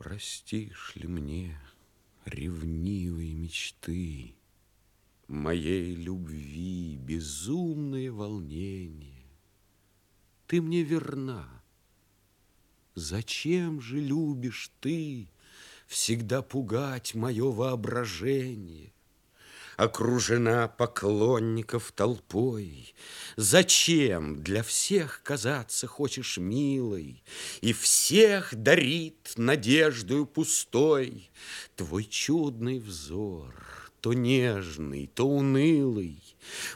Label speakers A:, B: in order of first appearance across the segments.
A: Простишь ли мне ревнивые мечты, Моей любви безумное волнение? Ты мне верна. Зачем же любишь ты Всегда пугать мое воображение? Окружена поклонников толпой. Зачем для всех казаться хочешь милой? И всех дарит надеждою пустой. Твой чудный взор, то нежный, то унылый,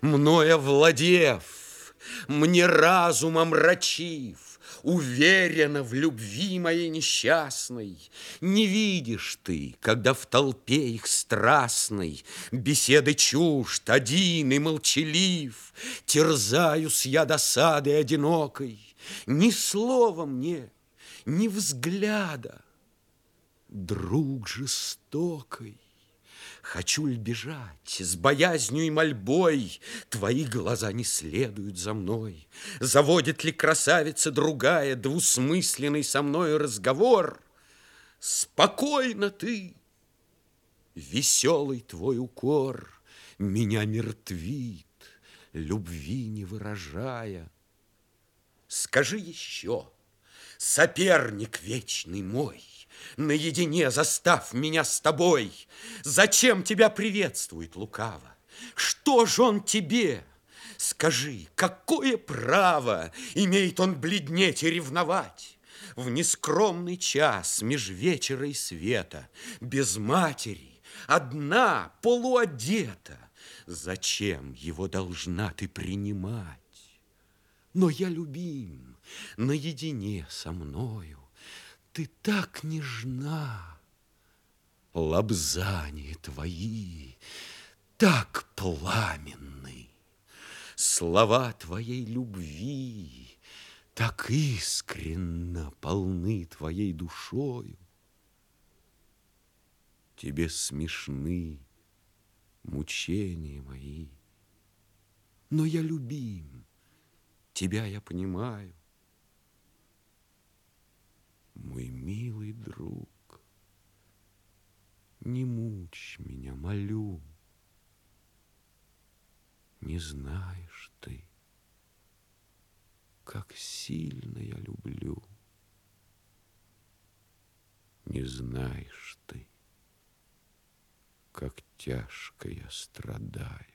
A: Мною овладев, мне разум омрачив, Уверена в любви моей несчастной. Не видишь ты, когда в толпе их страстной Беседы чужд, один и молчалив, Терзаюсь я досадой одинокой, Ни слова мне, ни взгляда, Друг жестокой. Хочу ли бежать с боязнью и мольбой? Твои глаза не следуют за мной. Заводит ли красавица другая двусмысленный со мной разговор? Спокойно ты, веселый твой укор Меня мертвит, любви не выражая. Скажи еще, соперник вечный мой, наедине застав меня с тобой. Зачем тебя приветствует лукаво? Что ж он тебе? Скажи, какое право имеет он бледнеть и ревновать? В нескромный час меж вечера и света, без матери, одна, полуодета, Зачем его должна ты принимать? Но я любим наедине со мною, ты так нежна, лобзания твои так пламенны, слова твоей любви так искренно полны твоей душою. Тебе смешны мучения мои, но я любим, тебя я понимаю. Мой милый друг, не мучь меня, молю. Не знаешь ты, как сильно я люблю. Не знаешь ты, как тяжко я страдаю.